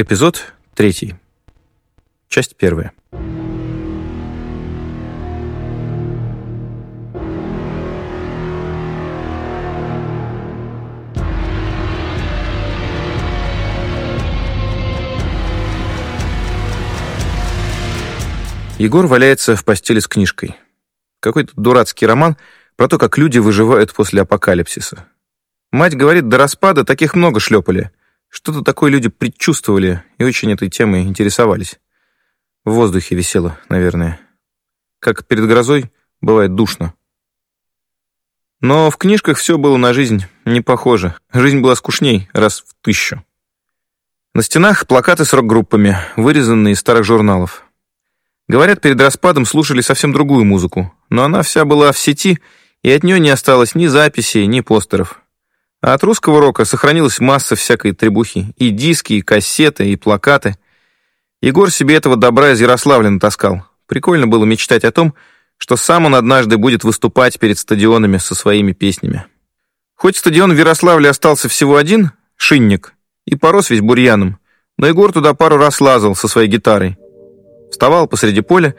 Эпизод третий. Часть первая. Егор валяется в постели с книжкой. Какой-то дурацкий роман про то, как люди выживают после апокалипсиса. Мать говорит, до распада таких много шлепали. Что-то такое люди предчувствовали и очень этой темой интересовались. В воздухе висело, наверное. Как перед грозой бывает душно. Но в книжках все было на жизнь не похоже. Жизнь была скучней раз в тысячу. На стенах плакаты с рок-группами, вырезанные из старых журналов. Говорят, перед распадом слушали совсем другую музыку, но она вся была в сети, и от нее не осталось ни записей, ни постеров. А от русского рока сохранилась масса всякой требухи. И диски, и кассеты, и плакаты. Егор себе этого добра из Ярославля натаскал. Прикольно было мечтать о том, что сам он однажды будет выступать перед стадионами со своими песнями. Хоть стадион в Ярославле остался всего один, шинник, и порос весь бурьяном, но Егор туда пару раз лазал со своей гитарой. Вставал посреди поля,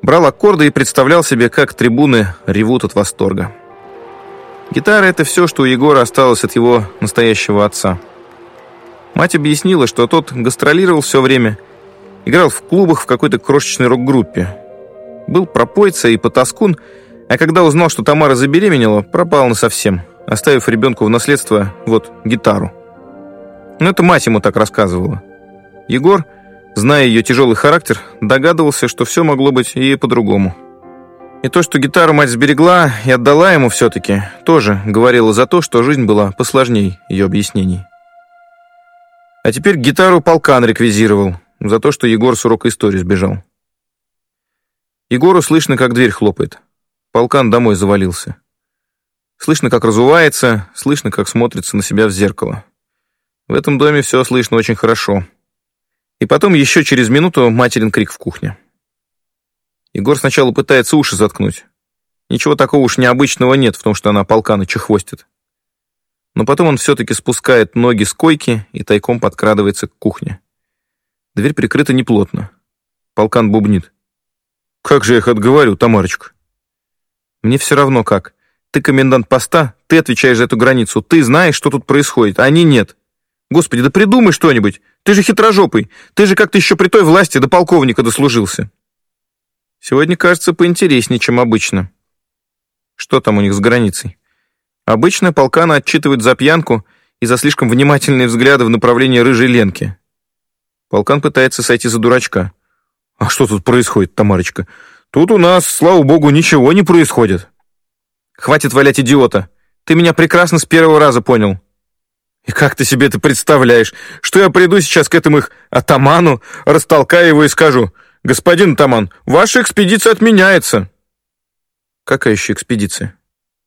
брал аккорды и представлял себе, как трибуны ревут от восторга. Гитара — это все, что у Егора осталось от его настоящего отца. Мать объяснила, что тот гастролировал все время, играл в клубах в какой-то крошечной рок-группе. Был пропойца и потаскун, а когда узнал, что Тамара забеременела, пропал насовсем, оставив ребенку в наследство вот гитару. Но это мать ему так рассказывала. Егор, зная ее тяжелый характер, догадывался, что все могло быть и по-другому. И то, что гитару мать сберегла и отдала ему все-таки, тоже говорило за то, что жизнь была посложней ее объяснений. А теперь гитару полкан реквизировал за то, что Егор с урока истории сбежал. Егору слышно, как дверь хлопает. Полкан домой завалился. Слышно, как разувается, слышно, как смотрится на себя в зеркало. В этом доме все слышно очень хорошо. И потом еще через минуту материн крик в кухне. Егор сначала пытается уши заткнуть. Ничего такого уж необычного нет в том, что она полкана чехвостит. Но потом он все-таки спускает ноги с койки и тайком подкрадывается к кухне. Дверь прикрыта неплотно. Полкан бубнит. «Как же я их отговорю, Тамарочка?» «Мне все равно как. Ты комендант поста, ты отвечаешь за эту границу, ты знаешь, что тут происходит, а они нет. Господи, да придумай что-нибудь. Ты же хитрожопый. Ты же как-то еще при той власти до полковника дослужился». Сегодня, кажется, поинтереснее, чем обычно. Что там у них с границей? Обычно полкана отчитывают за пьянку и за слишком внимательные взгляды в направлении рыжей Ленки. Полкан пытается сойти за дурачка. «А что тут происходит, Тамарочка? Тут у нас, слава богу, ничего не происходит». «Хватит валять идиота. Ты меня прекрасно с первого раза понял». «И как ты себе это представляешь? Что я приду сейчас к этому их атаману, растолкаю его и скажу, «Господин Таман, ваша экспедиция отменяется!» «Какая еще экспедиция?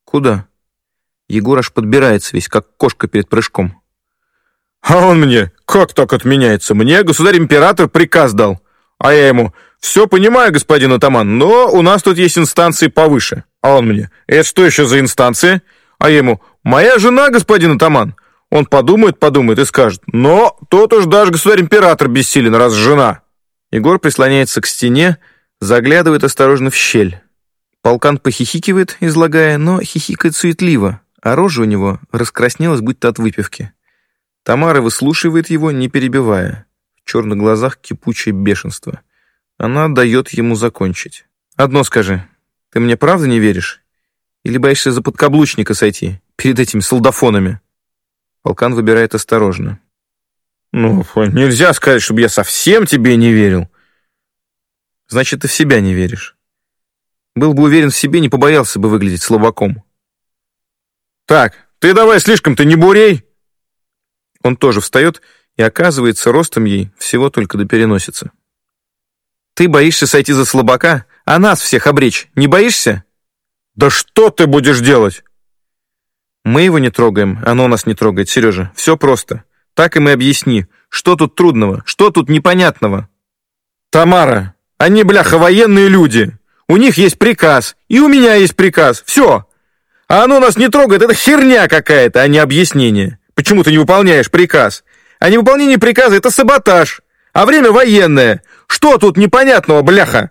Куда?» Егор аж подбирается весь, как кошка перед прыжком. «А он мне, как так отменяется? Мне государь-император приказ дал. А я ему, все понимаю, господин Атаман, но у нас тут есть инстанции повыше. А он мне, это что еще за инстанции? А я ему, моя жена, господин Атаман. Он подумает, подумает и скажет, но тот уж даже государь-император бессилен, раз жена. Егор прислоняется к стене, заглядывает осторожно в щель. Полкан похихикивает, излагая, но хихикает суетливо, а рожа у него раскраснелась, будто от выпивки. Тамара выслушивает его, не перебивая. В черных глазах кипучее бешенство. Она дает ему закончить. «Одно скажи, ты мне правда не веришь? Или боишься за подкаблучника сойти, перед этими солдафонами?» Полкан выбирает осторожно. Ну, нельзя сказать, чтобы я совсем тебе не верил. Значит, ты в себя не веришь. Был бы уверен в себе, не побоялся бы выглядеть слабаком. Так, ты давай слишком-то не бурей. Он тоже встает и оказывается ростом ей всего только до переносицы. Ты боишься сойти за слабака, а нас всех обречь, не боишься? Да что ты будешь делать? Мы его не трогаем, оно нас не трогает, Сережа. Все просто. Так им и объясни, что тут трудного, что тут непонятного. Тамара, они, бляха, военные люди. У них есть приказ, и у меня есть приказ. Все. А оно нас не трогает, это херня какая-то, а не объяснение. Почему ты не выполняешь приказ? А невыполнение приказа — это саботаж. А время военное. Что тут непонятного, бляха?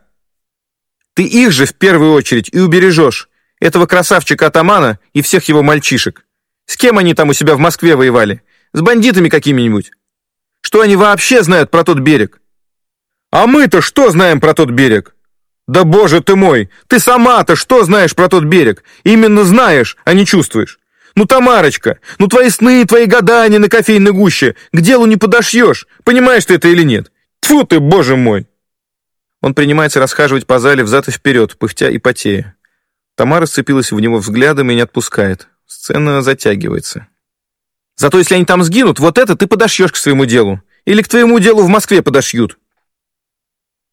Ты их же в первую очередь и убережешь. Этого красавчика-атамана и всех его мальчишек. С кем они там у себя в Москве воевали? С бандитами какими-нибудь? Что они вообще знают про тот берег? А мы-то что знаем про тот берег? Да боже ты мой, ты сама-то что знаешь про тот берег? Именно знаешь, а не чувствуешь. Ну, Тамарочка, ну твои сны, твои гадания на кофейной гуще, к делу не подошьешь, понимаешь ты это или нет? Тьфу ты, боже мой! Он принимается расхаживать по зале взад и вперед, пыхтя и потея. Тамара сцепилась в него взглядом и не отпускает. Сцена затягивается. Зато если они там сгинут, вот это ты подошьешь к своему делу. Или к твоему делу в Москве подошьют.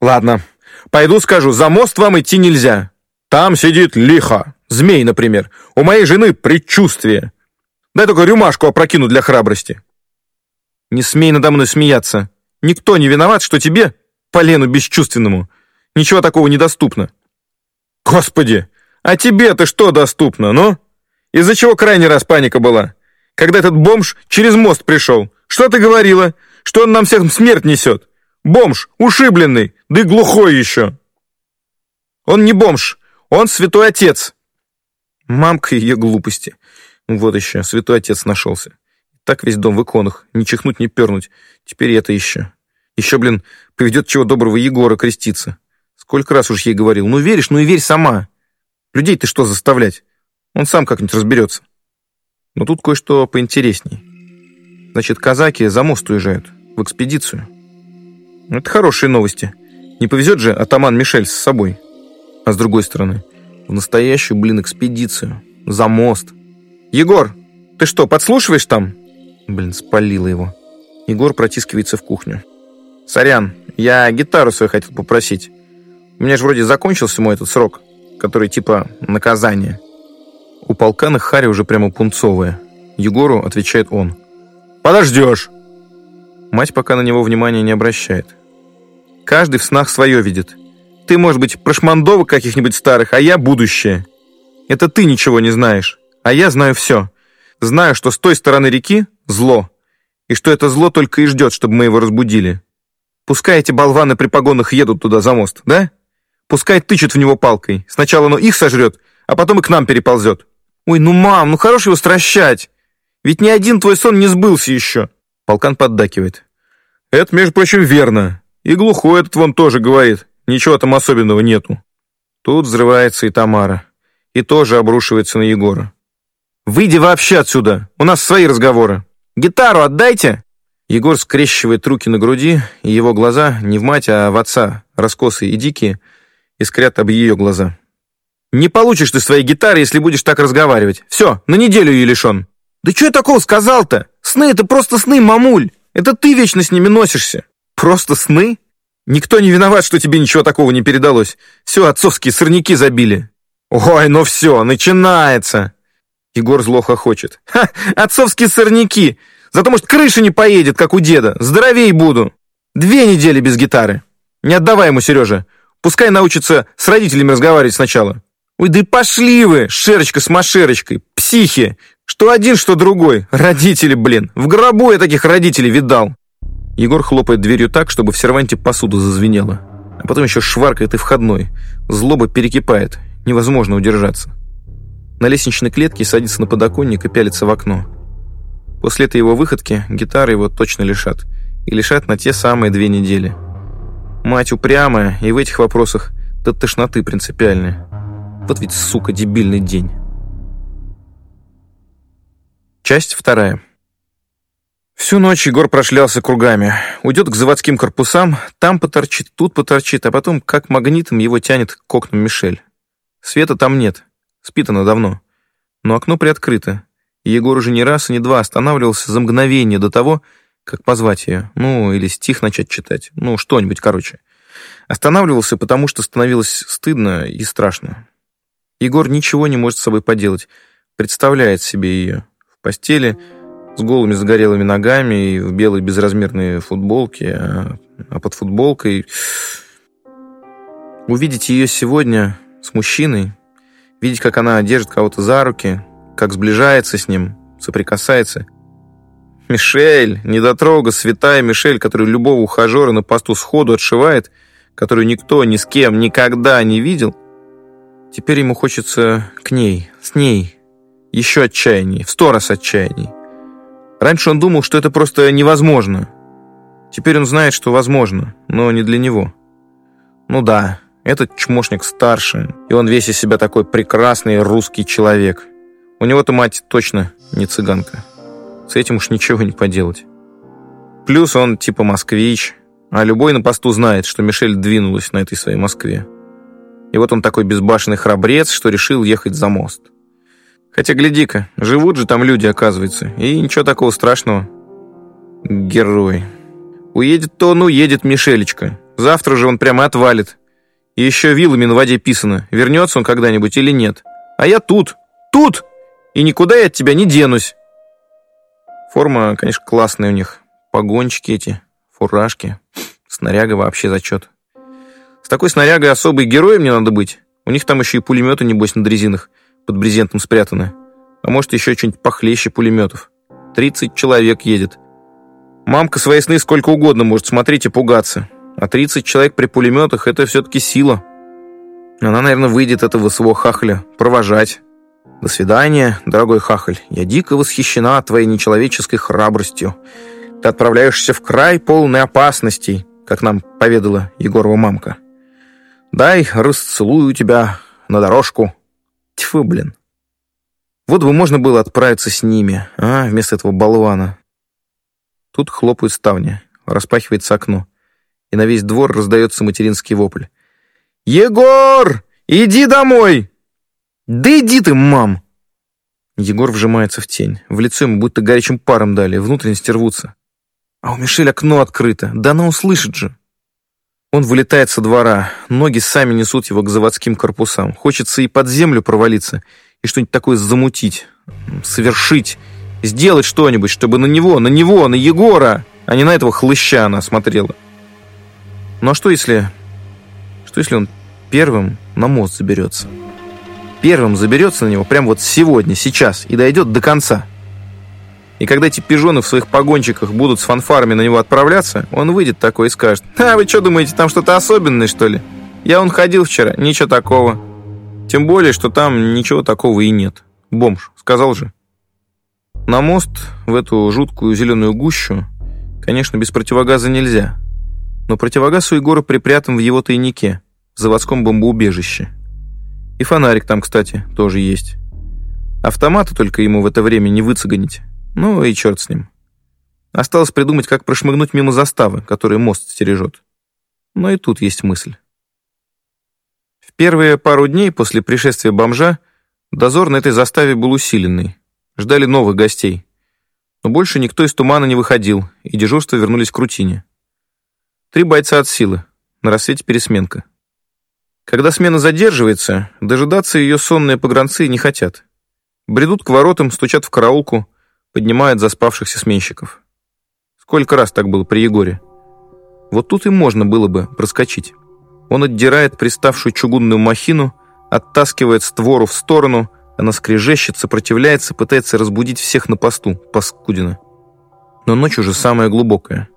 Ладно, пойду скажу, за мост вам идти нельзя. Там сидит лихо. Змей, например. У моей жены предчувствие. Дай только рюмашку опрокину для храбрости. Не смей надо мной смеяться. Никто не виноват, что тебе, полену бесчувственному, ничего такого недоступно. Господи, а тебе-то что доступно, ну? Из-за чего крайний раз паника была? Когда этот бомж через мост пришел. Что ты говорила? Что он нам всех смерть несет? Бомж, ушибленный, да и глухой еще. Он не бомж, он святой отец. Мамка ее глупости. Вот еще, святой отец нашелся. Так весь дом в иконах, ни чихнуть, ни пернуть. Теперь это еще. Еще, блин, поведет чего доброго Егора креститься. Сколько раз уж ей говорил, ну веришь, ну и верь сама. Людей ты что заставлять? Он сам как-нибудь разберется. Но тут кое-что поинтересней. Значит, казаки за мост уезжают, в экспедицию. Это хорошие новости. Не повезет же атаман Мишель с собой. А с другой стороны, в настоящую, блин, экспедицию. За мост. Егор, ты что, подслушиваешь там? Блин, спалило его. Егор протискивается в кухню. Сорян, я гитару свою хотел попросить. У меня же вроде закончился мой этот срок, который типа наказание. У полкана Харри уже прямо пунцовая. Егору отвечает он. «Подождешь!» Мать пока на него внимания не обращает. Каждый в снах свое видит. Ты, может быть, прошмандовок каких-нибудь старых, а я будущее. Это ты ничего не знаешь, а я знаю все. Знаю, что с той стороны реки зло, и что это зло только и ждет, чтобы мы его разбудили. Пускай эти болваны при погонах едут туда за мост, да? Пускай тычут в него палкой. Сначала оно их сожрет, а потом и к нам переползет. Ой, ну мам, ну хорош его стращать. Ведь ни один твой сон не сбылся еще. Полкан поддакивает. Это, между прочим, верно. И глухой этот вон тоже говорит. Ничего там особенного нету. Тут взрывается и Тамара. И тоже обрушивается на Егора. «Выйди вообще отсюда! У нас свои разговоры! Гитару отдайте!» Егор скрещивает руки на груди, и его глаза, не в мать, а в отца, раскосые и дикие, искрят об ее глаза. «Не получишь ты своей гитары, если будешь так разговаривать. Все, на неделю ее лишен». «Да что я такого сказал-то? Сны — это просто сны, мамуль. Это ты вечно с ними носишься». «Просто сны? Никто не виноват, что тебе ничего такого не передалось. Все, отцовские сорняки забили». «Ой, ну все, начинается!» Егор зло хохочет. «Ха, отцовские сорняки! Зато, может, крыша не поедет, как у деда. Здоровей буду. Две недели без гитары. Не отдавай ему, Сережа. Пускай научится с родителями разговаривать сначала. Ой, да и пошли вы, шерочка с машерочкой, психи. Что один, что другой. Родители, блин. В гробу я таких родителей видал. Егор хлопает дверью так, чтобы в серванте посуду зазвенела. А потом еще шваркает и входной. Злоба перекипает. Невозможно удержаться. На лестничной клетке садится на подоконник и пялится в окно. После этой его выходки гитары его точно лишат. И лишат на те самые две недели. Мать упрямая, и в этих вопросах до тошноты принципиальная. Вот ведь, сука, дебильный день. Часть вторая. Всю ночь Егор прошлялся кругами. Уйдет к заводским корпусам, там поторчит, тут поторчит, а потом, как магнитом, его тянет к окнам Мишель. Света там нет, спит она давно. Но окно приоткрыто, и Егор уже не раз и не два останавливался за мгновение до того, как позвать ее, ну, или стих начать читать, ну, что-нибудь, короче. Останавливался, потому что становилось стыдно и страшно. Егор ничего не может с собой поделать, представляет себе ее в постели, с голыми загорелыми ногами и в белой безразмерной футболке, а, а под футболкой... Увидеть ее сегодня с мужчиной, видеть, как она держит кого-то за руки, как сближается с ним, соприкасается. Мишель, недотрога, святая Мишель, которую любого ухажера на посту сходу отшивает, которую никто ни с кем никогда не видел, теперь ему хочется к ней, с ней, еще отчаянней, в сто раз отчаянней. Раньше он думал, что это просто невозможно. Теперь он знает, что возможно, но не для него. Ну да, этот чмошник старше, и он весь из себя такой прекрасный русский человек. У него-то мать точно не цыганка. С этим уж ничего не поделать. Плюс он типа москвич, а любой на посту знает, что Мишель двинулась на этой своей Москве. И вот он такой безбашенный храбрец, что решил ехать за мост. Хотя, гляди-ка, живут же там люди, оказывается, и ничего такого страшного. Герой. Уедет-то он уедет, Мишелечка. Завтра же он прямо отвалит. И еще вилами на воде писано, вернется он когда-нибудь или нет. А я тут, тут, и никуда я от тебя не денусь. Форма, конечно, классная у них. Погончики эти, фуражки. Снаряга вообще зачет. С такой снарягой особый герой мне надо быть. У них там еще и пулеметы, небось, на дрезинах под брезентом спрятаны. А может, еще что-нибудь похлеще пулеметов. 30 человек едет. Мамка свои сны сколько угодно может смотреть и пугаться. А 30 человек при пулеметах — это все-таки сила. Она, наверное, выйдет этого своего хахля провожать. До свидания, дорогой хахаль. Я дико восхищена твоей нечеловеческой храбростью. Ты отправляешься в край полный опасностей, как нам поведала Егорова мамка. Дай расцелую тебя на дорожку. Тьфу, блин. Вот бы можно было отправиться с ними, а, вместо этого болвана. Тут хлопают ставни, распахивается окно, и на весь двор раздается материнский вопль. «Егор, иди домой!» «Да иди ты, мам!» Егор вжимается в тень. В лицо ему будто горячим паром дали, внутренности рвутся. А у Мишель окно открыто, да она услышит же. Он вылетает со двора, ноги сами несут его к заводским корпусам. Хочется и под землю провалиться, и что-нибудь такое замутить, совершить, сделать что-нибудь, чтобы на него, на него, на Егора, а не на этого хлыща она смотрела. Ну а что если... Что если он первым на мост заберется? Первым заберется на него прямо вот сегодня, сейчас, и дойдет до конца. И когда эти пижоны в своих погончиках будут с фанфарами на него отправляться, он выйдет такой и скажет, «А вы что думаете, там что-то особенное, что ли? Я он ходил вчера, ничего такого». Тем более, что там ничего такого и нет. Бомж, сказал же. На мост, в эту жуткую зеленую гущу, конечно, без противогаза нельзя. Но противогаз у Егора припрятан в его тайнике, в заводском бомбоубежище. И фонарик там, кстати, тоже есть. Автомата только ему в это время не выцеганить. Ну и черт с ним. Осталось придумать, как прошмыгнуть мимо заставы, которая мост стережет. Но и тут есть мысль. В первые пару дней после пришествия бомжа дозор на этой заставе был усиленный. Ждали новых гостей. Но больше никто из тумана не выходил, и дежурство вернулись к рутине. Три бойца от силы. На рассвете пересменка. Когда смена задерживается, дожидаться ее сонные погранцы не хотят. Бредут к воротам, стучат в караулку, поднимает заспавшихся сменщиков. Сколько раз так было при Егоре? Вот тут и можно было бы проскочить. Он отдирает приставшую чугунную махину, оттаскивает створу в сторону, она скрежещет, сопротивляется, пытается разбудить всех на посту, паскудина. Но ночь уже самая глубокая.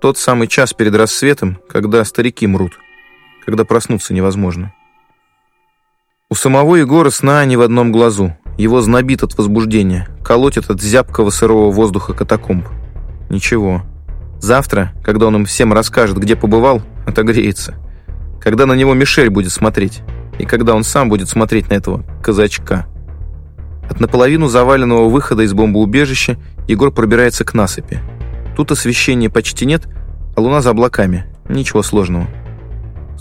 Тот самый час перед рассветом, когда старики мрут, когда проснуться невозможно. У самого Егора сна ни в одном глазу. Его знобит от возбуждения, колотит от зябкого сырого воздуха катакомб. Ничего. Завтра, когда он им всем расскажет, где побывал, отогреется. Когда на него Мишель будет смотреть. И когда он сам будет смотреть на этого казачка. От наполовину заваленного выхода из бомбоубежища Егор пробирается к насыпи. Тут освещения почти нет, а луна за облаками. Ничего сложного.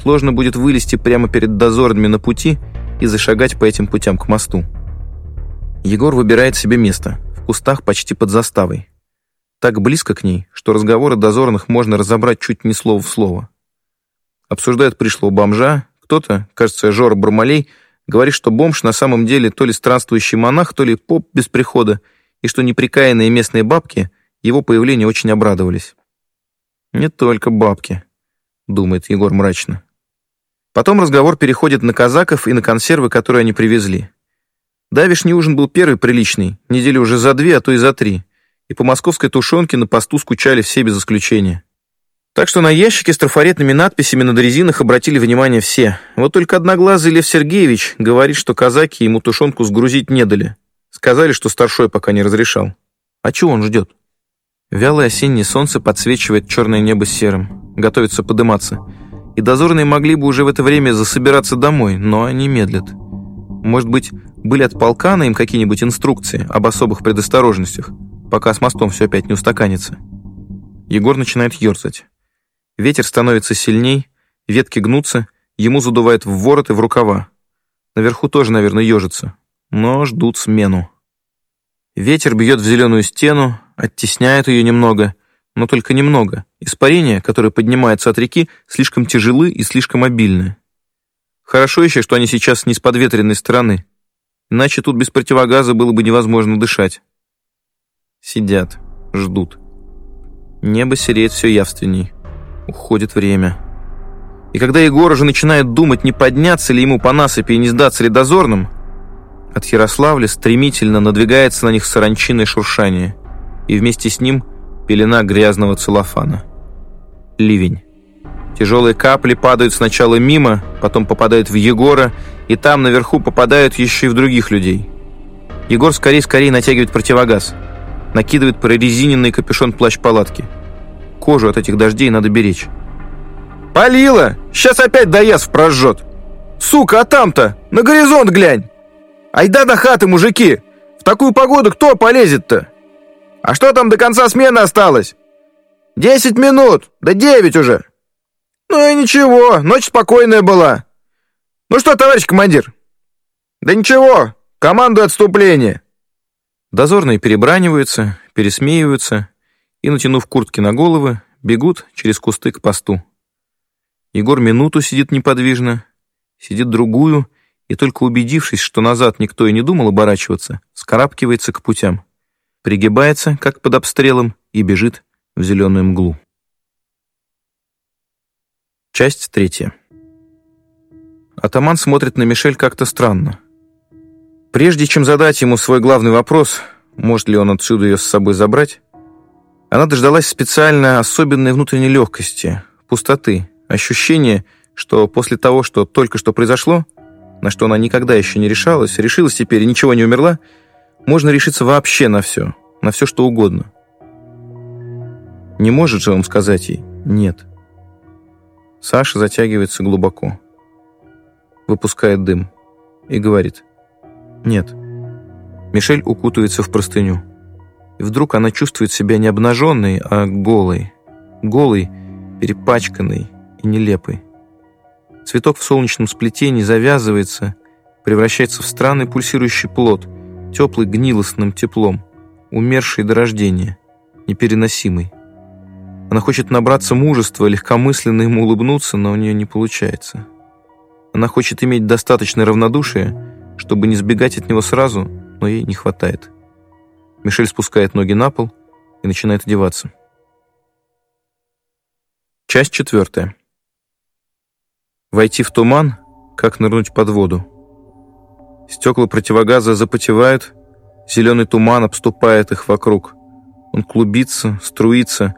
Сложно будет вылезти прямо перед дозорными на пути и зашагать по этим путям к мосту. Егор выбирает себе место, в кустах почти под заставой. Так близко к ней, что разговоры дозорных можно разобрать чуть не слово в слово. Обсуждают пришлого бомжа, кто-то, кажется, Жора Бармалей, говорит, что бомж на самом деле то ли странствующий монах, то ли поп без прихода, и что неприкаянные местные бабки его появлению очень обрадовались. «Не только бабки», — думает Егор мрачно. Потом разговор переходит на казаков и на консервы, которые они привезли. Давишний ужин был первый приличный, недели уже за две, а то и за три. и по московской тушенке на посту скучали все без исключения. Так что на ящике с трафаретными надписями на дрезинах обратили внимание все. Вот только одноглазый Лев Сергеевич говорит, что казаки ему тушенку сгрузить не дали. Сказали, что старшой пока не разрешал. А чего он ждет? Вялое осеннее солнце подсвечивает черное небо серым. Готовится подыматься. И дозорные могли бы уже в это время засобираться домой, но они медлят. Может быть, были от полка на им какие-нибудь инструкции об особых предосторожностях, пока с мостом все опять не устаканится. Егор начинает ерзать. Ветер становится сильней, ветки гнутся, ему задувает в ворот и в рукава. Наверху тоже, наверное, ежится, но ждут смену. Ветер бьет в зеленую стену, оттесняет ее немного, но только немного. Испарения, которые поднимаются от реки, слишком тяжелы и слишком обильны. Хорошо еще, что они сейчас не с подветренной стороны. Иначе тут без противогаза было бы невозможно дышать. Сидят, ждут. Небо сереет все явственней. Уходит время. И когда Егор уже начинает думать, не подняться ли ему по насыпи и не сдаться ли дозорным, от Ярославля стремительно надвигается на них саранчиное шуршание, и вместе с ним пелена грязного целлофана. Ливень. Тяжелые капли падают сначала мимо, потом попадают в Егора, и там наверху попадают еще и в других людей. Егор скорее-скорее натягивает противогаз, накидывает прорезиненный капюшон плащ-палатки – Кожу от этих дождей надо беречь. «Полила! Сейчас опять доязв прожжет! Сука, а там-то? На горизонт глянь! Айда до хаты, мужики! В такую погоду кто полезет-то? А что там до конца смены осталось? Десять минут! Да девять уже! Ну и ничего, ночь спокойная была. Ну что, товарищ командир? Да ничего, команду отступления!» Дозорные перебраниваются, пересмеиваются, и, натянув куртки на головы, бегут через кусты к посту. Егор минуту сидит неподвижно, сидит другую, и только убедившись, что назад никто и не думал оборачиваться, скарабкивается к путям, пригибается, как под обстрелом, и бежит в зеленую мглу. Часть третья. Атаман смотрит на Мишель как-то странно. Прежде чем задать ему свой главный вопрос, может ли он отсюда ее с собой забрать, она дождалась специально особенной внутренней легкости, пустоты, ощущения, что после того, что только что произошло, на что она никогда еще не решалась, решилась теперь и ничего не умерла, можно решиться вообще на все, на все что угодно. Не может же он сказать ей «нет». Саша затягивается глубоко, выпускает дым и говорит «нет». Мишель укутывается в простыню и вдруг она чувствует себя не обнаженной, а голой. Голой, перепачканной и нелепой. Цветок в солнечном сплетении завязывается, превращается в странный пульсирующий плод, теплый гнилостным теплом, умерший до рождения, непереносимый. Она хочет набраться мужества, легкомысленно ему улыбнуться, но у нее не получается. Она хочет иметь достаточное равнодушие, чтобы не сбегать от него сразу, но ей не хватает. Мишель спускает ноги на пол и начинает одеваться. Часть четвертая. Войти в туман, как нырнуть под воду. Стекла противогаза запотевают, зеленый туман обступает их вокруг. Он клубится, струится,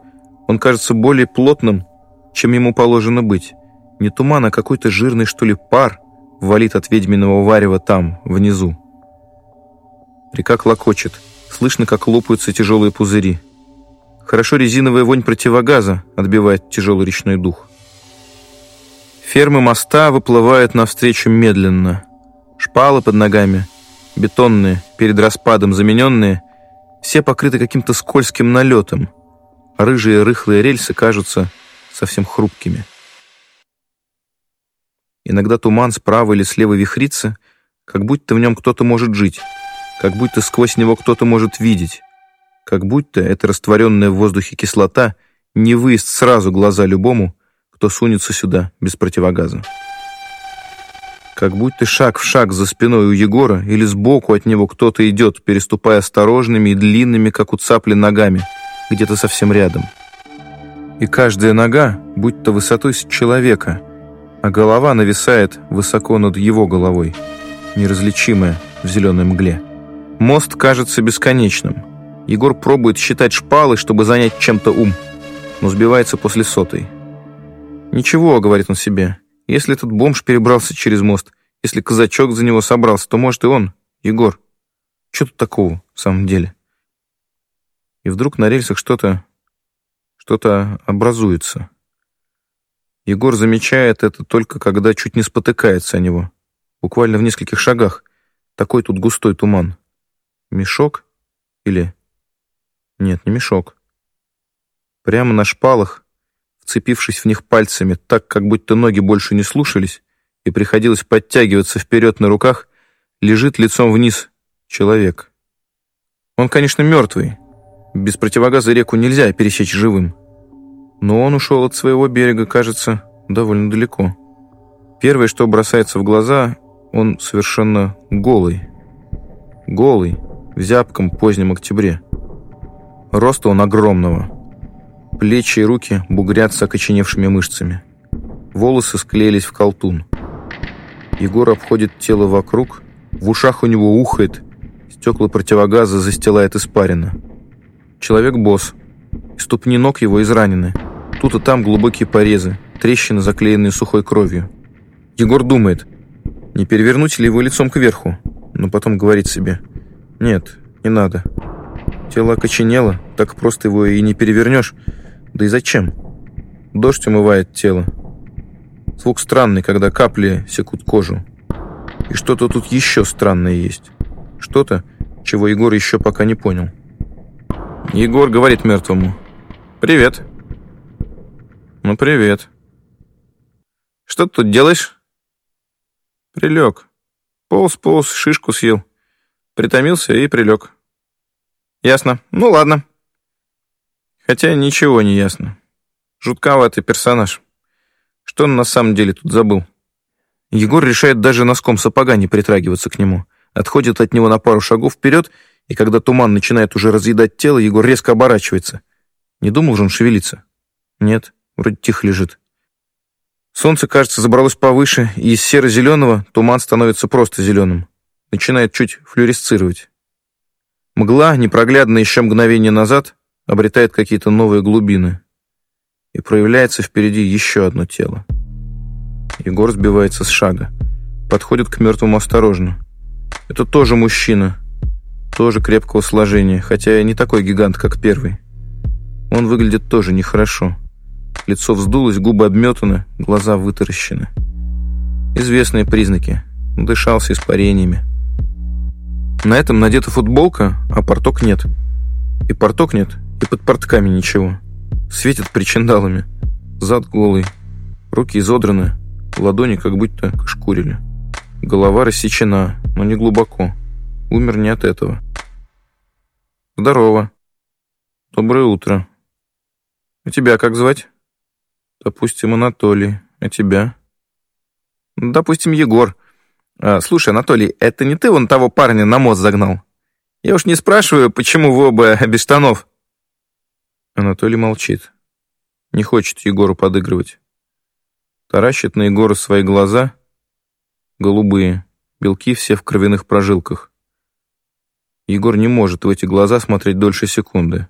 он кажется более плотным, чем ему положено быть. Не туман, а какой-то жирный, что ли, пар валит от ведьминого варева там, внизу. Река клокочет — Слышно, как лопаются тяжелые пузыри. Хорошо резиновая вонь противогаза отбивает тяжелый речной дух. Фермы моста выплывают навстречу медленно. Шпалы под ногами, бетонные, перед распадом замененные, все покрыты каким-то скользким налетом. Рыжие рыхлые рельсы кажутся совсем хрупкими. Иногда туман справа или слева вихрится, как будто в нем кто-то может жить как будто сквозь него кто-то может видеть, как будто эта растворенная в воздухе кислота не выезд сразу глаза любому, кто сунется сюда без противогаза. Как будто шаг в шаг за спиной у Егора или сбоку от него кто-то идет, переступая осторожными и длинными, как у цапли, ногами, где-то совсем рядом. И каждая нога, будь то высотой с человека, а голова нависает высоко над его головой, неразличимая в зеленой мгле. Мост кажется бесконечным. Егор пробует считать шпалы, чтобы занять чем-то ум, но сбивается после сотой. «Ничего», — говорит он себе, — «если этот бомж перебрался через мост, если казачок за него собрался, то, может, и он, Егор. Что тут такого, в самом деле?» И вдруг на рельсах что-то... что-то образуется. Егор замечает это только когда чуть не спотыкается о него. Буквально в нескольких шагах. Такой тут густой туман. Мешок? Или... Нет, не мешок. Прямо на шпалах, вцепившись в них пальцами, так, как будто ноги больше не слушались, и приходилось подтягиваться вперед на руках, лежит лицом вниз человек. Он, конечно, мертвый. Без противогаза реку нельзя пересечь живым. Но он ушел от своего берега, кажется, довольно далеко. Первое, что бросается в глаза, он совершенно голый. Голый, в зябком позднем октябре. Роста он огромного. Плечи и руки бугрятся окоченевшими мышцами. Волосы склеились в колтун. Егор обходит тело вокруг, в ушах у него ухает, стекла противогаза застилает испарина. Человек босс. Ступни ног его изранены. Тут и там глубокие порезы, трещины, заклеенные сухой кровью. Егор думает, не перевернуть ли его лицом кверху, но потом говорит себе, нет, не надо. Тело окоченело, так просто его и не перевернешь. Да и зачем? Дождь умывает тело. Звук странный, когда капли секут кожу. И что-то тут еще странное есть. Что-то, чего Егор еще пока не понял. Егор говорит мертвому. «Привет». «Ну, привет». «Что ты тут делаешь?» «Прилег. Полз-полз, шишку съел. Притомился и прилег». «Ясно. Ну, ладно». Хотя ничего не ясно. Жутковатый персонаж. Что он на самом деле тут забыл? Егор решает даже носком сапога не притрагиваться к нему. Отходит от него на пару шагов вперед, и когда туман начинает уже разъедать тело, Егор резко оборачивается. Не думал же он шевелиться? Нет. Вроде тихо лежит. Солнце, кажется, забралось повыше, и из серо-зеленого туман становится просто зеленым. Начинает чуть флюоресцировать. Мгла, непроглядная еще мгновение назад, обретает какие-то новые глубины. И проявляется впереди еще одно тело. Егор сбивается с шага. Подходит к мертвому осторожно. Это тоже мужчина. Тоже крепкого сложения, хотя и не такой гигант, как первый. Он выглядит тоже нехорошо. Лицо вздулось, губы обметаны, глаза вытаращены. Известные признаки. Дышался испарениями. На этом надета футболка, а порток нет. И порток нет, и под портками ничего. Светит причиндалами. Зад голый. Руки изодраны. Ладони как будто шкурили. Голова рассечена, но не глубоко. Умер не от этого. Здорово. Доброе утро. А тебя как звать? Допустим, Анатолий. А тебя? Допустим, Егор. А, слушай, Анатолий, это не ты вон того парня на мост загнал? Я уж не спрашиваю, почему вы оба без штанов. Анатолий молчит. Не хочет Егору подыгрывать. Таращит на Егора свои глаза. Голубые. Белки все в кровяных прожилках. Егор не может в эти глаза смотреть дольше секунды.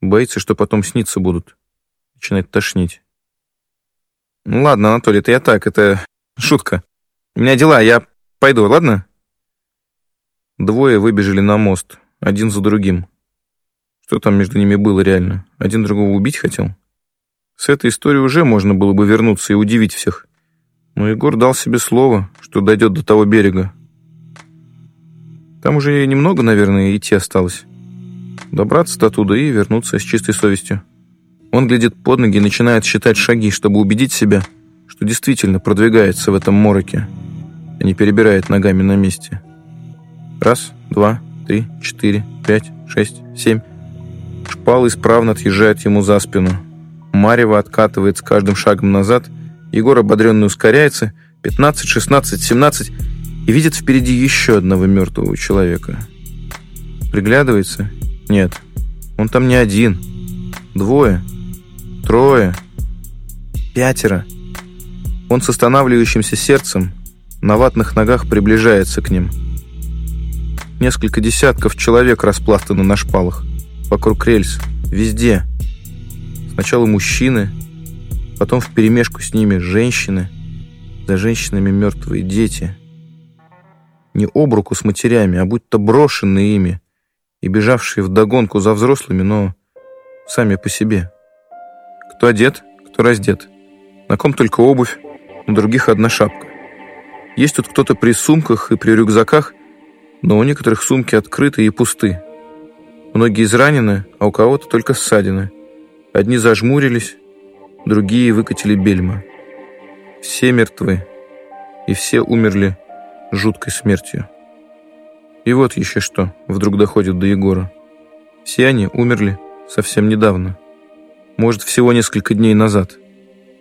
Боится, что потом снится будут. Начинает тошнить. Ну ладно, Анатолий, это я так, это шутка. У меня дела, я пойду, ладно? Двое выбежали на мост, один за другим. Что там между ними было реально? Один другого убить хотел? С этой историей уже можно было бы вернуться и удивить всех. Но Егор дал себе слово, что дойдет до того берега. Там уже немного, наверное, идти осталось. Добраться до туда и вернуться с чистой совестью. Он глядит под ноги и начинает считать шаги, чтобы убедить себя, что действительно продвигается в этом мороке, а не перебирает ногами на месте. Раз, два, три, четыре, пять, шесть, семь. Шпалы исправно отъезжают ему за спину. Марева откатывает с каждым шагом назад. Егор ободренно ускоряется. 15, 16, 17 и видит впереди еще одного мертвого человека. Приглядывается. Нет, он там не один. Двое. Трое. Пятеро. Он с останавливающимся сердцем на ватных ногах приближается к ним. Несколько десятков человек распластаны на шпалах. Вокруг рельс. Везде. Сначала мужчины, потом вперемешку с ними женщины. За женщинами мертвые дети. Не об руку с матерями, а будто брошенные ими и бежавшие вдогонку за взрослыми, но сами по себе. Кто одет, кто раздет. На ком только обувь, у других одна шапка. Есть тут кто-то при сумках и при рюкзаках, но у некоторых сумки открыты и пусты. Многие изранены, а у кого-то только ссадины. Одни зажмурились, другие выкатили бельма. Все мертвы, и все умерли жуткой смертью. И вот еще что, вдруг доходит до Егора. Все они умерли совсем недавно. Может, всего несколько дней назад.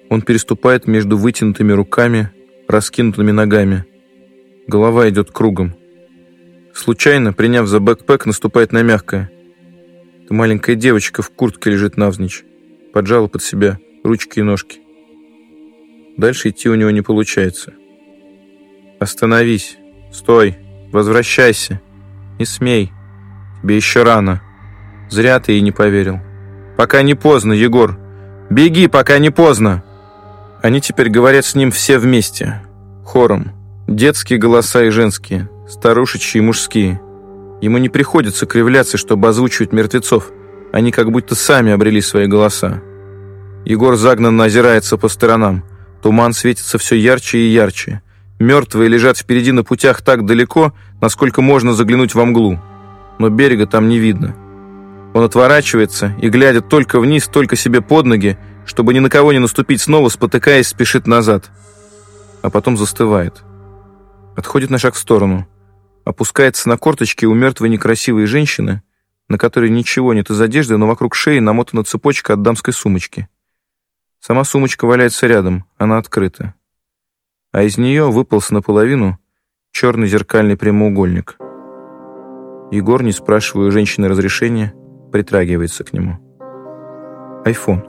Он переступает между вытянутыми руками, раскинутыми ногами. Голова идет кругом. Случайно, приняв за бэкпэк, наступает на мягкое. Это маленькая девочка в куртке лежит навзничь. Поджала под себя ручки и ножки. Дальше идти у него не получается. «Остановись! Стой! Возвращайся! Не смей! Тебе еще рано! Зря ты ей не поверил! Пока не поздно, Егор! Беги, пока не поздно!» Они теперь говорят с ним все вместе, хором. Детские голоса и женские, старушечьи и мужские. Ему не приходится кривляться, чтобы озвучивать мертвецов. Они как будто сами обрели свои голоса. Егор загнанно озирается по сторонам. Туман светится все ярче и ярче. Мертвые лежат впереди на путях так далеко, насколько можно заглянуть во мглу. Но берега там не видно. Он отворачивается и, глядя только вниз, только себе под ноги, чтобы ни на кого не наступить снова, спотыкаясь, спешит назад. А потом застывает. Отходит на шаг в сторону. Опускается на корточки у мертвой некрасивой женщины, на которой ничего нет из одежды, но вокруг шеи намотана цепочка от дамской сумочки. Сама сумочка валяется рядом, она открыта. А из нее выполз наполовину черный зеркальный прямоугольник. Егор, не спрашивая у женщины разрешения, притрагивается к нему. Айфон.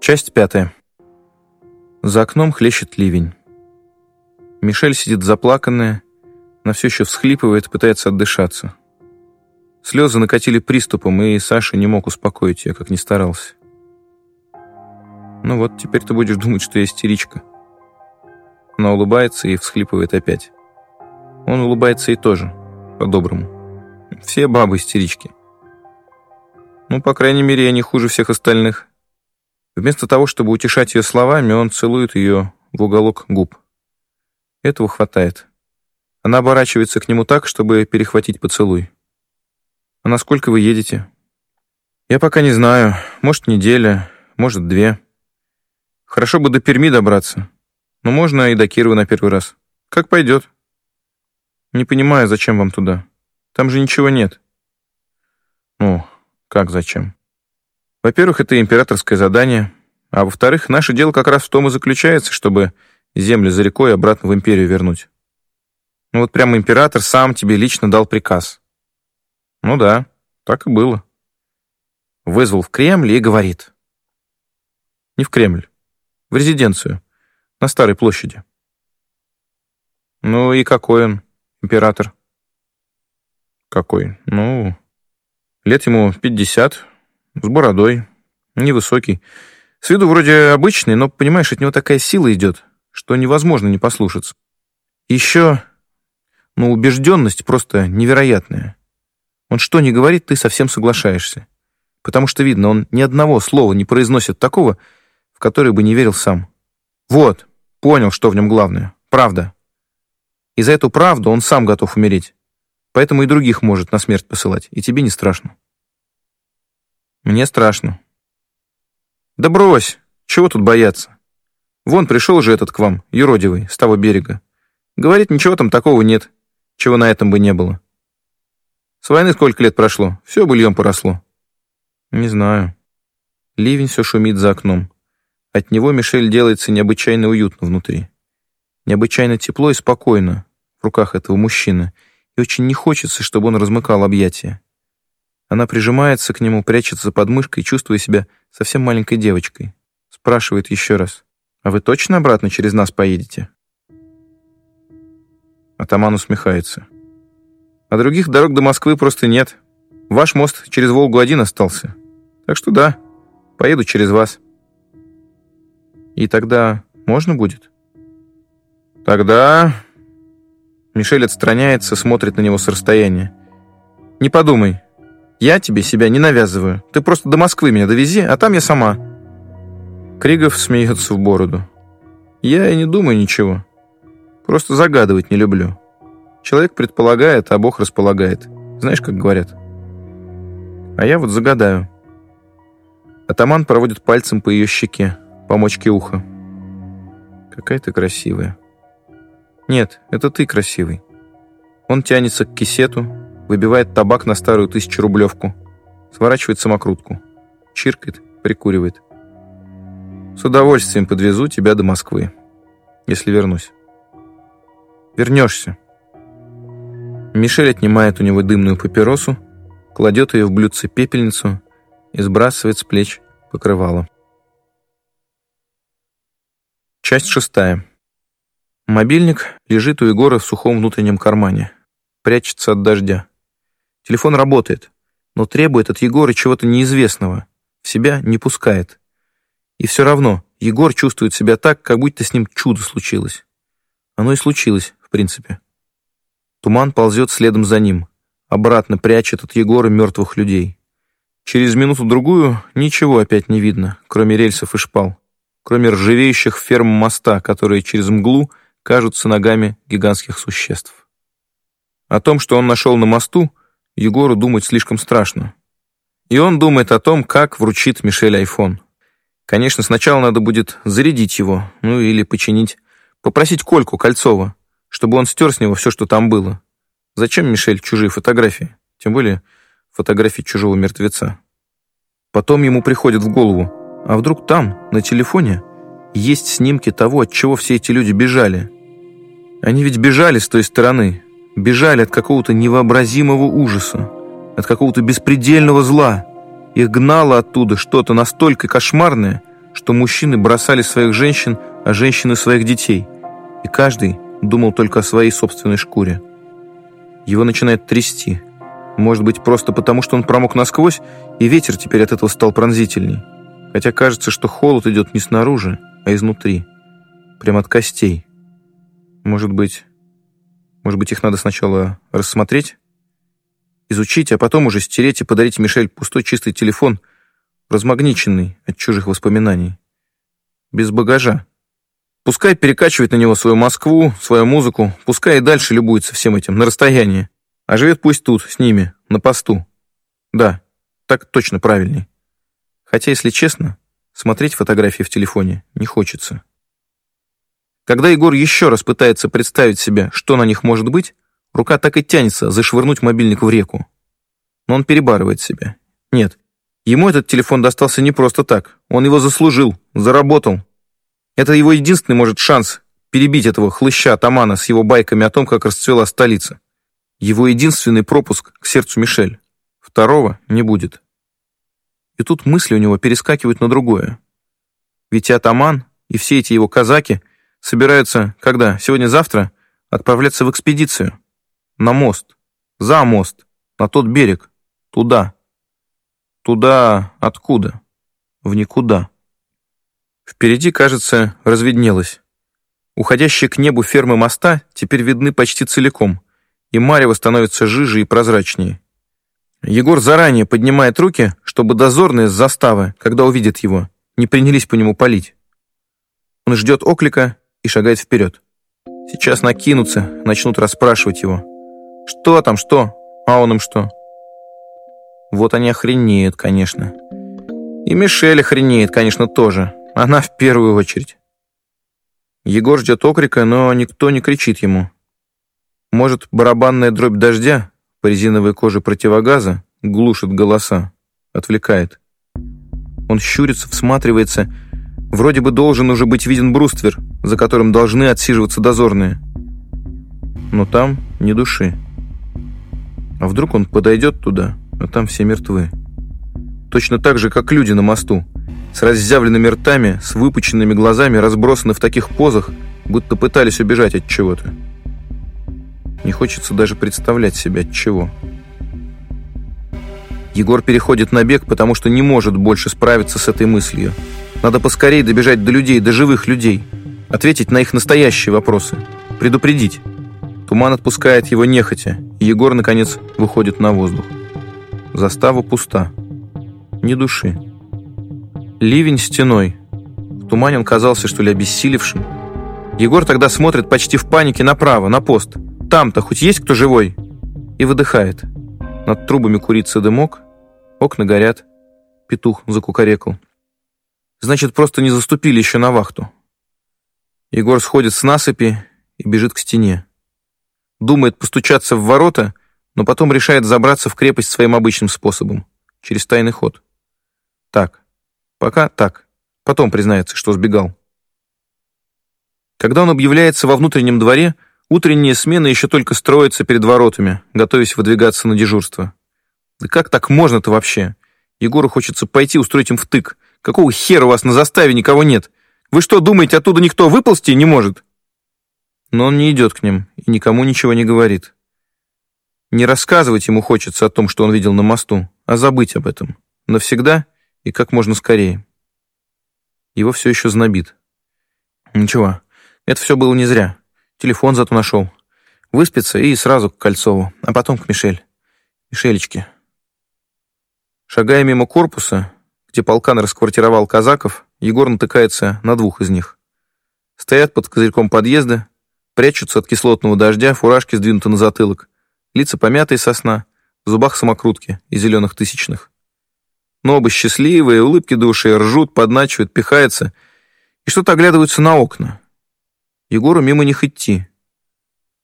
Часть пятая. За окном хлещет ливень. Мишель сидит заплаканная, она все еще всхлипывает, пытается отдышаться. Слезы накатили приступом, и Саша не мог успокоить ее, как ни старался. «Ну вот, теперь ты будешь думать, что я истеричка». Она улыбается и всхлипывает опять. Он улыбается и тоже, по-доброму. Все бабы истерички. Ну, по крайней мере, я не хуже всех остальных. Вместо того, чтобы утешать ее словами, он целует ее в уголок губ. Этого хватает. Она оборачивается к нему так, чтобы перехватить поцелуй. «А насколько вы едете?» «Я пока не знаю. Может, неделя, может, две. Хорошо бы до Перми добраться. Но можно и до Кирова на первый раз. Как пойдет?» «Не понимаю, зачем вам туда. Там же ничего нет». «Ну, как зачем?» Во-первых, это императорское задание, а во-вторых, наше дело как раз в том и заключается, чтобы землю за рекой обратно в империю вернуть. Ну вот прямо император сам тебе лично дал приказ. Ну да, так и было. Вызвал в Кремль и говорит. Не в Кремль, в резиденцию, на Старой площади. Ну и какой он, император? Какой? Ну, лет ему пятьдесят, с бородой, невысокий. С виду вроде обычный, но, понимаешь, от него такая сила идет, что невозможно не послушаться. Еще, ну, убежденность просто невероятная. Он что не говорит, ты совсем соглашаешься. Потому что, видно, он ни одного слова не произносит такого, в которое бы не верил сам. Вот, понял, что в нем главное. Правда. И за эту правду он сам готов умереть. Поэтому и других может на смерть посылать, и тебе не страшно. Мне страшно. Да брось, чего тут бояться? Вон пришел же этот к вам, юродивый, с того берега. Говорит, ничего там такого нет, чего на этом бы не было. С войны сколько лет прошло, все быльем поросло. Не знаю. Ливень все шумит за окном. От него Мишель делается необычайно уютно внутри. Необычайно тепло и спокойно в руках этого мужчины, и очень не хочется, чтобы он размыкал объятия. Она прижимается к нему, прячется под мышкой, чувствуя себя совсем маленькой девочкой. Спрашивает еще раз. «А вы точно обратно через нас поедете?» Атаман усмехается. А других дорог до Москвы просто нет. Ваш мост через Волгу один остался. Так что да, поеду через вас. И тогда можно будет? Тогда... Мишель отстраняется, смотрит на него с расстояния. Не подумай. Я тебе себя не навязываю. Ты просто до Москвы меня довези, а там я сама. Кригов смеется в бороду. Я и не думаю ничего. Просто загадывать не люблю. Человек предполагает, а Бог располагает. Знаешь, как говорят? А я вот загадаю. Атаман проводит пальцем по ее щеке, по мочке уха. Какая ты красивая. Нет, это ты красивый. Он тянется к кисету, выбивает табак на старую тысячерублевку, сворачивает самокрутку, чиркает, прикуривает. С удовольствием подвезу тебя до Москвы, если вернусь. Вернешься. Мишель отнимает у него дымную папиросу, кладет ее в блюдце пепельницу и сбрасывает с плеч покрывало. Часть шестая. Мобильник лежит у Егора в сухом внутреннем кармане. Прячется от дождя. Телефон работает, но требует от Егора чего-то неизвестного. В себя не пускает. И все равно Егор чувствует себя так, как будто с ним чудо случилось. Оно и случилось, в принципе. Туман ползет следом за ним, обратно прячет от Егора мертвых людей. Через минуту-другую ничего опять не видно, кроме рельсов и шпал, кроме ржавеющих ферм моста, которые через мглу кажутся ногами гигантских существ. О том, что он нашел на мосту, Егору думать слишком страшно. И он думает о том, как вручит Мишель айфон. Конечно, сначала надо будет зарядить его, ну или починить, попросить Кольку Кольцова, чтобы он стер с него все, что там было. Зачем Мишель чужие фотографии? Тем более фотографии чужого мертвеца. Потом ему приходит в голову, а вдруг там, на телефоне, есть снимки того, от чего все эти люди бежали. Они ведь бежали с той стороны, бежали от какого-то невообразимого ужаса, от какого-то беспредельного зла. Их гнало оттуда что-то настолько кошмарное, что мужчины бросали своих женщин, а женщины своих детей. И каждый думал только о своей собственной шкуре. Его начинает трясти. Может быть, просто потому, что он промок насквозь, и ветер теперь от этого стал пронзительней. Хотя кажется, что холод идет не снаружи, а изнутри. Прямо от костей. Может быть... Может быть, их надо сначала рассмотреть? Изучить, а потом уже стереть и подарить Мишель пустой чистый телефон, размагниченный от чужих воспоминаний. Без багажа. Пускай перекачивает на него свою Москву, свою музыку, пускай и дальше любуется всем этим, на расстоянии. А живет пусть тут, с ними, на посту. Да, так точно правильней. Хотя, если честно, смотреть фотографии в телефоне не хочется. Когда Егор еще раз пытается представить себе, что на них может быть, рука так и тянется зашвырнуть мобильник в реку. Но он перебарывает себя. Нет, ему этот телефон достался не просто так. Он его заслужил, заработал, это его единственный, может, шанс перебить этого хлыща атамана с его байками о том, как расцвела столица. Его единственный пропуск к сердцу Мишель. Второго не будет. И тут мысли у него перескакивают на другое. Ведь и атаман, и все эти его казаки собираются, когда, сегодня-завтра, отправляться в экспедицию. На мост. За мост. На тот берег. Туда. Туда откуда? В никуда. Впереди, кажется, разведнелось. Уходящие к небу фермы моста теперь видны почти целиком, и марево становится жиже и прозрачнее. Егор заранее поднимает руки, чтобы дозорные с заставы, когда увидят его, не принялись по нему палить. Он ждет оклика и шагает вперед. Сейчас накинутся, начнут расспрашивать его. «Что там, что? А он им что?» Вот они охренеют, конечно. И Мишель охренеет, конечно, тоже. Она в первую очередь. Егор ждет окрика, но никто не кричит ему. Может, барабанная дробь дождя по резиновой коже противогаза глушит голоса, отвлекает. Он щурится, всматривается. Вроде бы должен уже быть виден бруствер, за которым должны отсиживаться дозорные. Но там ни души. А вдруг он подойдет туда, а там все мертвы. Точно так же, как люди на мосту с разъявленными ртами, с выпученными глазами, разбросаны в таких позах, будто пытались убежать от чего-то. Не хочется даже представлять себе от чего. Егор переходит на бег, потому что не может больше справиться с этой мыслью. Надо поскорее добежать до людей, до живых людей. Ответить на их настоящие вопросы. Предупредить. Туман отпускает его нехотя, и Егор, наконец, выходит на воздух. Застава пуста. Ни души. Ливень стеной. В тумане он казался, что ли, обессилевшим. Егор тогда смотрит почти в панике направо, на пост. Там-то хоть есть кто живой? И выдыхает. Над трубами курится дымок, окна горят. Петух закукарекал. Значит, просто не заступили еще на вахту. Егор сходит с насыпи и бежит к стене. Думает постучаться в ворота, но потом решает забраться в крепость своим обычным способом, через тайный ход. Так, пока так. Потом признается, что сбегал. Когда он объявляется во внутреннем дворе, утренняя смена еще только строится перед воротами, готовясь выдвигаться на дежурство. Да как так можно-то вообще? Егору хочется пойти устроить им втык. Какого хера у вас на заставе никого нет? Вы что, думаете, оттуда никто выползти не может? Но он не идет к ним и никому ничего не говорит. Не рассказывать ему хочется о том, что он видел на мосту, а забыть об этом. Навсегда и как можно скорее. Его все еще знобит. Ничего, это все было не зря. Телефон зато нашел. Выспится и сразу к Кольцову, а потом к Мишель. Мишелечке. Шагая мимо корпуса, где полкан расквартировал казаков, Егор натыкается на двух из них. Стоят под козырьком подъезда, прячутся от кислотного дождя, фуражки сдвинуты на затылок, лица помятые со сна, в зубах самокрутки и зеленых тысячных. Но оба счастливые, улыбки души, ржут, подначивают, пихаются и что-то оглядываются на окна. Егору мимо них идти.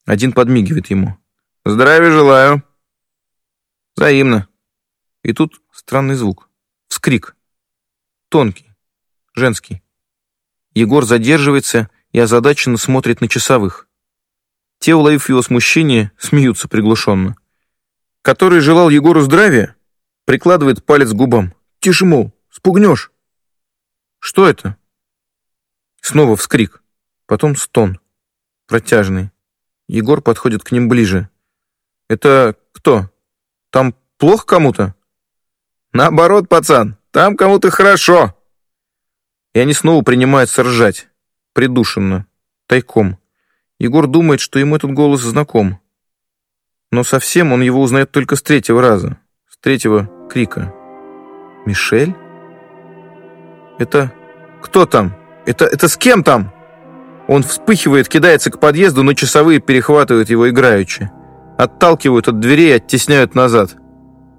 Один подмигивает ему. «Здравия желаю!» «Взаимно!» И тут странный звук. Вскрик. Тонкий. Женский. Егор задерживается и озадаченно смотрит на часовых. Те, уловив его смущение, смеются приглушенно. Который желал Егору здравия, прикладывает палец к губам. «Тише, мол, спугнешь!» «Что это?» Снова вскрик. Потом стон. Протяжный. Егор подходит к ним ближе. «Это кто? Там плохо кому-то?» «Наоборот, пацан, там кому-то хорошо!» И они снова принимаются ржать. Придушенно. Тайком. Егор думает, что ему этот голос знаком. Но совсем он его узнает только с третьего раза. С третьего крика. «Мишель? Это... Кто там? Это, это с кем там?» Он вспыхивает, кидается к подъезду, но часовые перехватывают его играючи. Отталкивают от дверей оттесняют назад.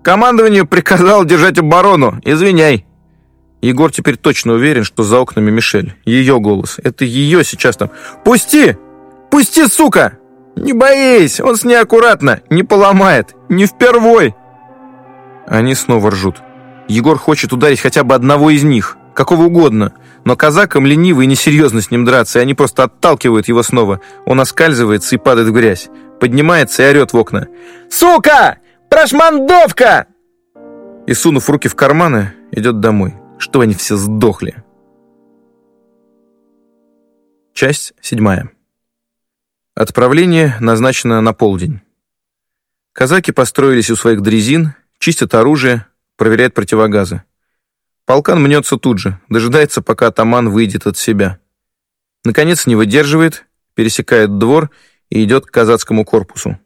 «Командование приказало держать оборону. Извиняй». Егор теперь точно уверен, что за окнами Мишель. Ее голос. Это ее сейчас там. «Пусти! Пусти, сука! Не боись, он с ней аккуратно, не поломает, не впервой!» Они снова ржут. Егор хочет ударить хотя бы одного из них, какого угодно – но казакам лениво и несерьезно с ним драться, и они просто отталкивают его снова. Он оскальзывается и падает в грязь. Поднимается и орет в окна. «Сука! Прошмандовка!» И, сунув руки в карманы, идет домой. Что они все сдохли. Часть седьмая. Отправление назначено на полдень. Казаки построились у своих дрезин, чистят оружие, проверяют противогазы. Полкан мнется тут же, дожидается, пока атаман выйдет от себя. Наконец не выдерживает, пересекает двор и идет к казацкому корпусу.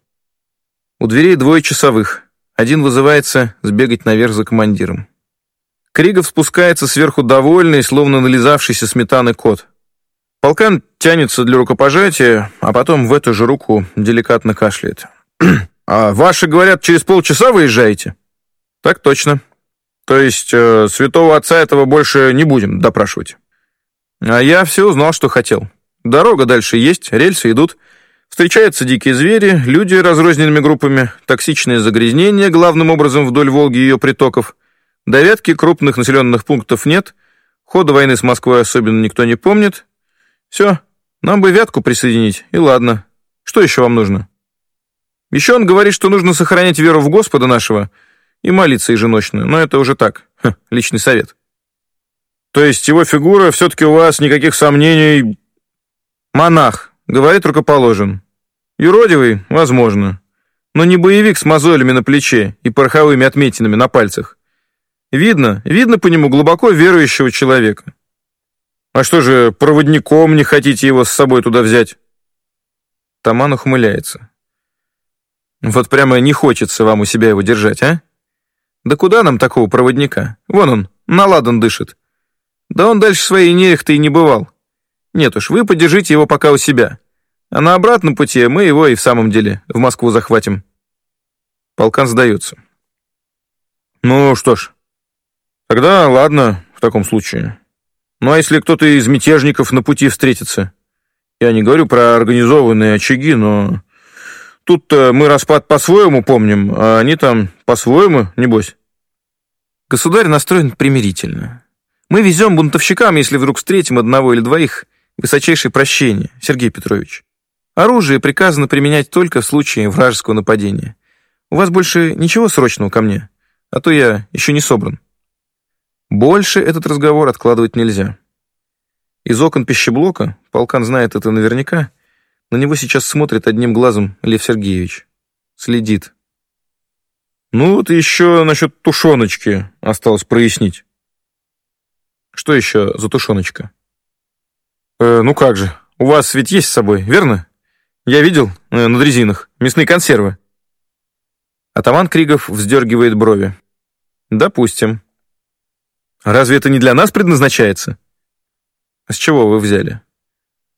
У дверей двое часовых. Один вызывается сбегать наверх за командиром. Кригов спускается сверху довольный, словно нализавшийся сметаны кот. Полкан тянется для рукопожатия, а потом в эту же руку деликатно кашляет. «А ваши, говорят, через полчаса выезжаете?» «Так точно», то есть э, святого отца этого больше не будем допрашивать. А я все узнал, что хотел. Дорога дальше есть, рельсы идут. Встречаются дикие звери, люди разрозненными группами, токсичные загрязнения, главным образом вдоль Волги и ее притоков. До крупных населенных пунктов нет. Хода войны с Москвой особенно никто не помнит. Все, нам бы Вятку присоединить, и ладно. Что еще вам нужно? Еще он говорит, что нужно сохранять веру в Господа нашего – и молиться еженочно, но это уже так, ха, личный совет. То есть его фигура все-таки у вас никаких сомнений... Монах, говорит рукоположен. Юродивый? Возможно. Но не боевик с мозолями на плече и пороховыми отметинами на пальцах. Видно, видно по нему глубоко верующего человека. А что же, проводником не хотите его с собой туда взять? Таман ухмыляется. Вот прямо не хочется вам у себя его держать, а? Да куда нам такого проводника? Вон он, на ладан дышит. Да он дальше своей нерехты и не бывал. Нет уж, вы подержите его пока у себя. А на обратном пути мы его и в самом деле в Москву захватим. Полкан сдается. Ну что ж, тогда ладно в таком случае. Ну а если кто-то из мятежников на пути встретится? Я не говорю про организованные очаги, но тут-то мы распад по-своему помним, а они там по-своему, небось. Государь настроен примирительно. Мы везем бунтовщикам, если вдруг встретим одного или двоих, высочайшее прощение, Сергей Петрович. Оружие приказано применять только в случае вражеского нападения. У вас больше ничего срочного ко мне, а то я еще не собран. Больше этот разговор откладывать нельзя. Из окон пищеблока, полкан знает это наверняка, на него сейчас смотрит одним глазом Лев Сергеевич. Следит. Ну вот еще насчет тушеночки осталось прояснить. Что еще за тушеночка? Э, ну как же, у вас ведь есть с собой, верно? Я видел э, на дрезинах мясные консервы. Атаман Кригов вздергивает брови. Допустим. Разве это не для нас предназначается? А с чего вы взяли?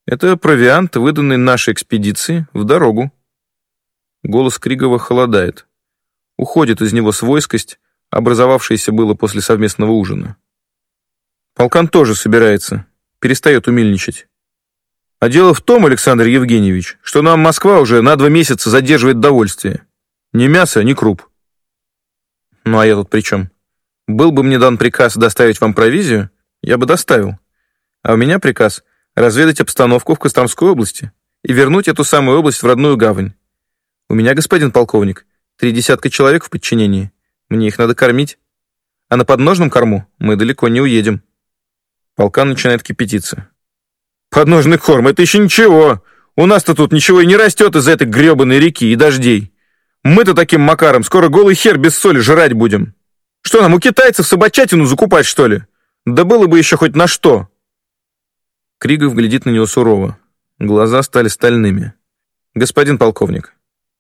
Это провиант, выданный нашей экспедиции в дорогу. Голос Кригова холодает. Уходит из него свойскость, образовавшаяся было после совместного ужина. Полкан тоже собирается, перестает умильничать. А дело в том, Александр Евгеньевич, что нам Москва уже на два месяца задерживает довольствие. Ни мяса, ни круп. Ну а я тут при чем? Был бы мне дан приказ доставить вам провизию, я бы доставил. А у меня приказ разведать обстановку в Костромской области и вернуть эту самую область в родную гавань. У меня, господин полковник, три десятка человек в подчинении. Мне их надо кормить. А на подножном корму мы далеко не уедем. Полкан начинает кипятиться. Подножный корм — это еще ничего. У нас-то тут ничего и не растет из этой гребаной реки и дождей. Мы-то таким макаром скоро голый хер без соли жрать будем. Что нам, у китайцев собачатину закупать, что ли? Да было бы еще хоть на что. Кригов глядит на него сурово. Глаза стали стальными. Господин полковник,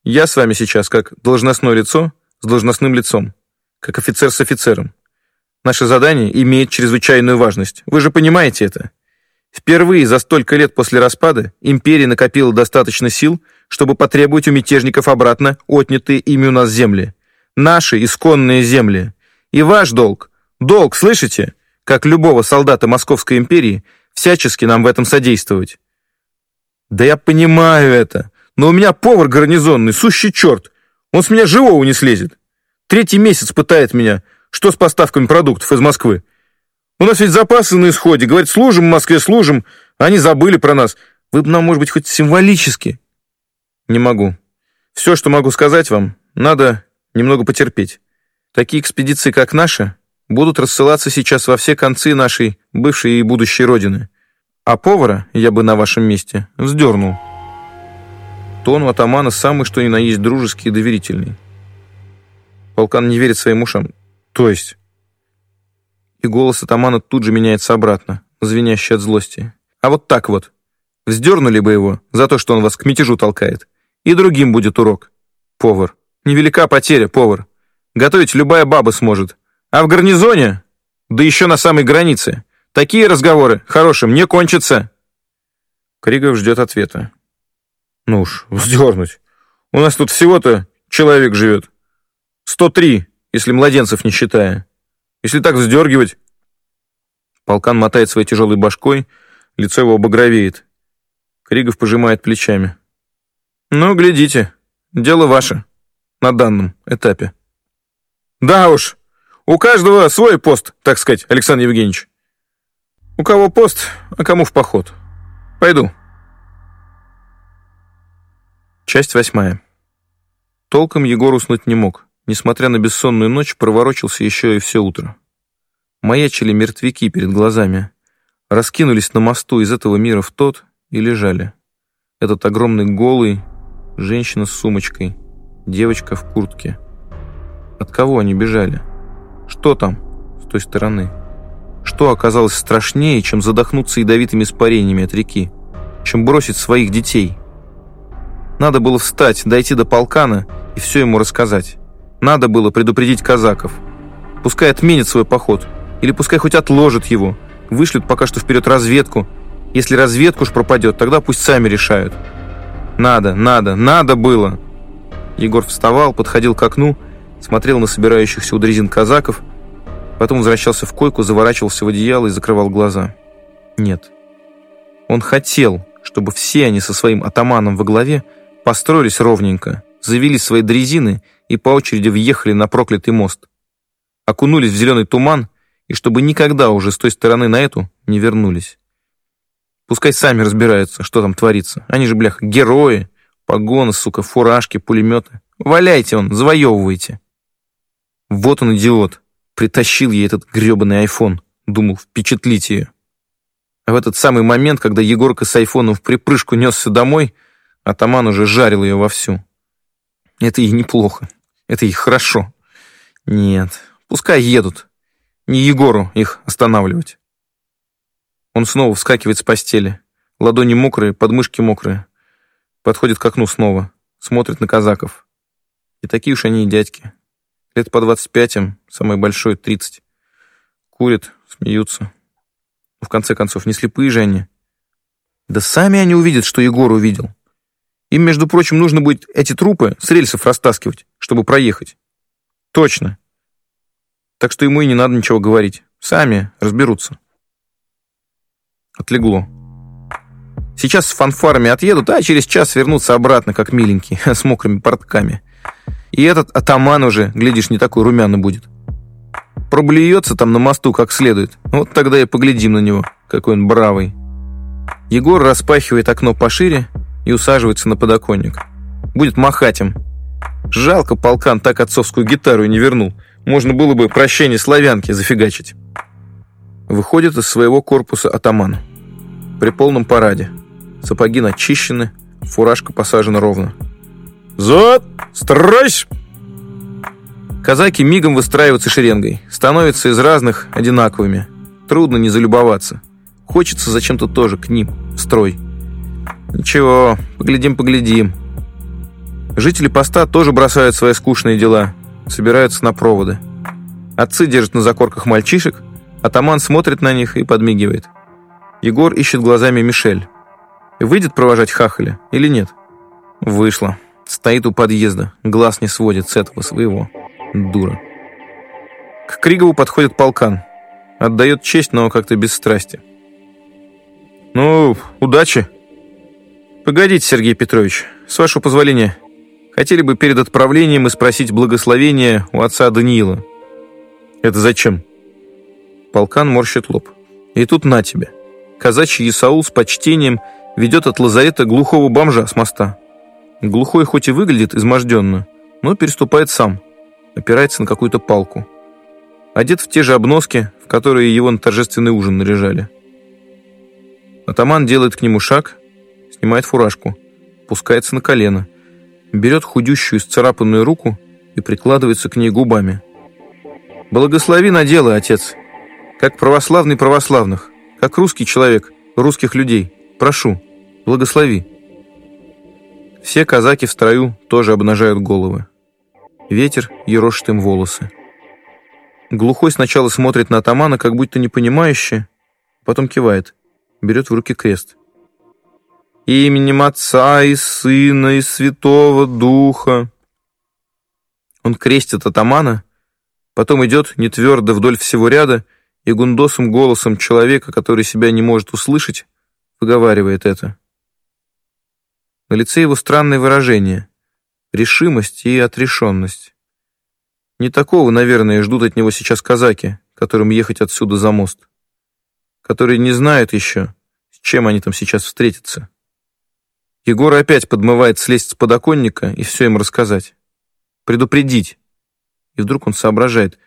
я с вами сейчас как должностное лицо с должностным лицом, как офицер с офицером. Наше задание имеет чрезвычайную важность. Вы же понимаете это? Впервые за столько лет после распада империя накопила достаточно сил, чтобы потребовать у мятежников обратно отнятые ими у нас земли. Наши исконные земли. И ваш долг, долг, слышите, как любого солдата Московской империи, всячески нам в этом содействовать. Да я понимаю это, но у меня повар гарнизонный, сущий черт. Он с меня живого не слезет. Третий месяц пытает меня, что с поставками продуктов из Москвы. У нас ведь запасы на исходе. Говорит, служим в Москве, служим. Они забыли про нас. Вы бы нам, может быть, хоть символически. Не могу. Все, что могу сказать вам, надо немного потерпеть. Такие экспедиции, как наши, будут рассылаться сейчас во все концы нашей бывшей и будущей родины. А повара я бы на вашем месте вздернул. Тон у атамана самый что ни на есть дружеский и доверительный. Полкан не верит своим ушам. То есть и голос атамана тут же меняется обратно, звенящий от злости. А вот так вот. Вздернули бы его за то, что он вас к мятежу толкает. И другим будет урок. Повар. Невелика потеря, повар. Готовить любая баба сможет. А в гарнизоне? Да еще на самой границе. Такие разговоры хорошим не кончатся. Кригов ждет ответа. Ну уж, вздернуть. У нас тут всего-то человек живет. 103, если младенцев не считая. Если так вздергивать...» Полкан мотает своей тяжелой башкой, лицо его багровеет. Кригов пожимает плечами. «Ну, глядите, дело ваше на данном этапе». «Да уж, у каждого свой пост, так сказать, Александр Евгеньевич. У кого пост, а кому в поход. Пойду». Часть восьмая. Толком Егор уснуть не мог несмотря на бессонную ночь, проворочился еще и все утро. Маячили мертвяки перед глазами, раскинулись на мосту из этого мира в тот и лежали. Этот огромный голый, женщина с сумочкой, девочка в куртке. От кого они бежали? Что там с той стороны? Что оказалось страшнее, чем задохнуться ядовитыми испарениями от реки? Чем бросить своих детей? Надо было встать, дойти до полкана и все ему рассказать. Надо было предупредить казаков. Пускай отменит свой поход. Или пускай хоть отложит его. Вышлют пока что вперед разведку. Если разведку уж пропадет, тогда пусть сами решают. Надо, надо, надо было. Егор вставал, подходил к окну, смотрел на собирающихся у дрезин казаков, потом возвращался в койку, заворачивался в одеяло и закрывал глаза. Нет. Он хотел, чтобы все они со своим атаманом во главе построились ровненько, завели свои дрезины и по очереди въехали на проклятый мост. Окунулись в зеленый туман, и чтобы никогда уже с той стороны на эту не вернулись. Пускай сами разбираются, что там творится. Они же, блях, герои. Погоны, сука, фуражки, пулеметы. Валяйте он, завоевывайте. Вот он, идиот. Притащил ей этот гребаный айфон. Думал, впечатлить ее. А в этот самый момент, когда Егорка с айфоном в припрыжку несся домой, атаман уже жарил ее вовсю. Это ей неплохо. Это ей хорошо. Нет, пускай едут. Не Егору их останавливать. Он снова вскакивает с постели. Ладони мокрые, подмышки мокрые. Подходит к окну снова. Смотрит на казаков. И такие уж они и дядьки. Лет по двадцать пять им, самый большой — тридцать. Курят, смеются. В конце концов, не слепые же они. Да сами они увидят, что Егор увидел. Им, между прочим, нужно будет эти трупы с рельсов растаскивать, чтобы проехать. Точно. Так что ему и не надо ничего говорить. Сами разберутся. Отлегло. Сейчас с фанфарами отъедут, а через час вернутся обратно, как миленькие, с мокрыми портками. И этот атаман уже, глядишь, не такой румяный будет. Проблюется там на мосту как следует. Вот тогда и поглядим на него, какой он бравый. Егор распахивает окно пошире и усаживается на подоконник. Будет махать им. Жалко, полкан так отцовскую гитару и не вернул. Можно было бы прощение славянки зафигачить. Выходит из своего корпуса атаман. При полном параде. Сапоги начищены, фуражка посажена ровно. «Зод! Стройсь!» Казаки мигом выстраиваются шеренгой, становятся из разных одинаковыми. Трудно не залюбоваться. Хочется зачем-то тоже к ним, строй. Ничего, поглядим-поглядим. Жители поста тоже бросают свои скучные дела, собираются на проводы. Отцы держат на закорках мальчишек, Атаман смотрит на них и подмигивает. Егор ищет глазами Мишель. Выйдет провожать хахаля или нет? Вышла. Стоит у подъезда, глаз не сводит с этого своего. Дура. К Кригову подходит полкан. Отдает честь, но как-то без страсти. «Ну, удачи!» «Погодите, Сергей Петрович, с вашего позволения. Хотели бы перед отправлением и спросить благословения у отца Даниила». «Это зачем?» Полкан морщит лоб. И тут на тебе. Казачий Исаул с почтением ведет от лазарета глухого бомжа с моста. Глухой хоть и выглядит изможденно, но переступает сам, опирается на какую-то палку. Одет в те же обноски, в которые его на торжественный ужин наряжали. Атаман делает к нему шаг, снимает фуражку, пускается на колено, берет худющую сцарапанную руку и прикладывается к ней губами. «Благослови на дело, отец!» Как православный православных, как русский человек, русских людей. Прошу, благослови. Все казаки в строю тоже обнажают головы. Ветер ерошит им волосы. Глухой сначала смотрит на атамана, как будто не понимающе, потом кивает, берет в руки крест. «Именем Отца и Сына и Святого Духа». Он крестит атамана, потом идет нетвердо вдоль всего ряда и гундосым голосом человека, который себя не может услышать, выговаривает это. На лице его странное выражение — решимость и отрешенность. Не такого, наверное, ждут от него сейчас казаки, которым ехать отсюда за мост, которые не знают еще, с чем они там сейчас встретятся. Егор опять подмывает слезть с подоконника и все им рассказать. Предупредить. И вдруг он соображает,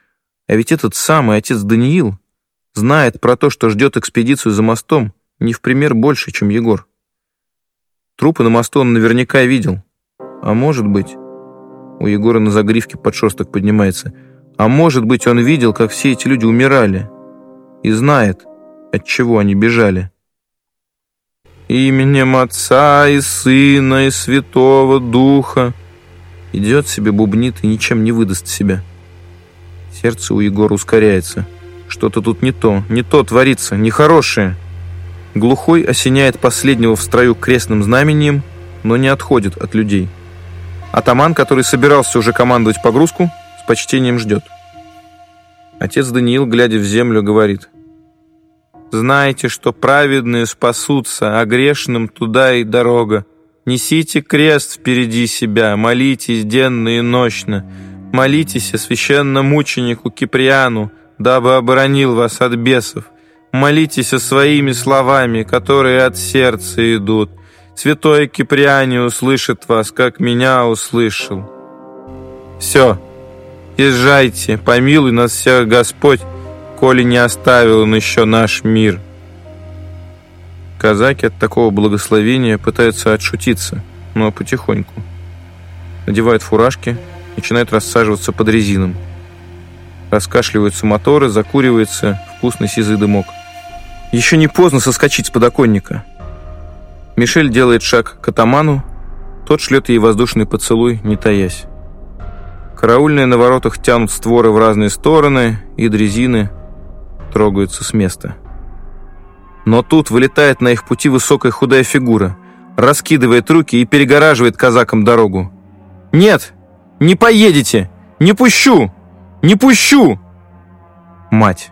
а ведь этот самый отец Даниил Знает про то, что ждет экспедицию за мостом, не в пример больше, чем Егор. Трупы на мосту он наверняка видел. А может быть... У Егора на загривке подшерсток поднимается. А может быть, он видел, как все эти люди умирали. И знает, от чего они бежали. Именем Отца и Сына и Святого Духа. Идет себе, бубнит и ничем не выдаст себя. Сердце у Егора ускоряется. Что-то тут не то, не то творится, нехорошее. Глухой осеняет последнего в строю крестным знамением, но не отходит от людей. Атаман, который собирался уже командовать погрузку, с почтением ждет. Отец Даниил, глядя в землю, говорит. «Знайте, что праведные спасутся, а грешным туда и дорога. Несите крест впереди себя, молитесь денно и ночно. Молитесь о священном мученику Киприану, дабы оборонил вас от бесов. Молитесь о своими словами, которые от сердца идут. Святой Киприане услышит вас, как меня услышал. Все, езжайте, помилуй нас всех Господь, коли не оставил он еще наш мир. Казаки от такого благословения пытаются отшутиться, но потихоньку. Надевают фуражки, начинают рассаживаться под резином. Раскашливаются моторы, закуривается вкусный сизый дымок. Еще не поздно соскочить с подоконника. Мишель делает шаг к атаману, тот шлет ей воздушный поцелуй, не таясь. Караульные на воротах тянут створы в разные стороны, и дрезины трогаются с места. Но тут вылетает на их пути высокая худая фигура, раскидывает руки и перегораживает казакам дорогу. «Нет! Не поедете! Не пущу! Не пущу!» Мать.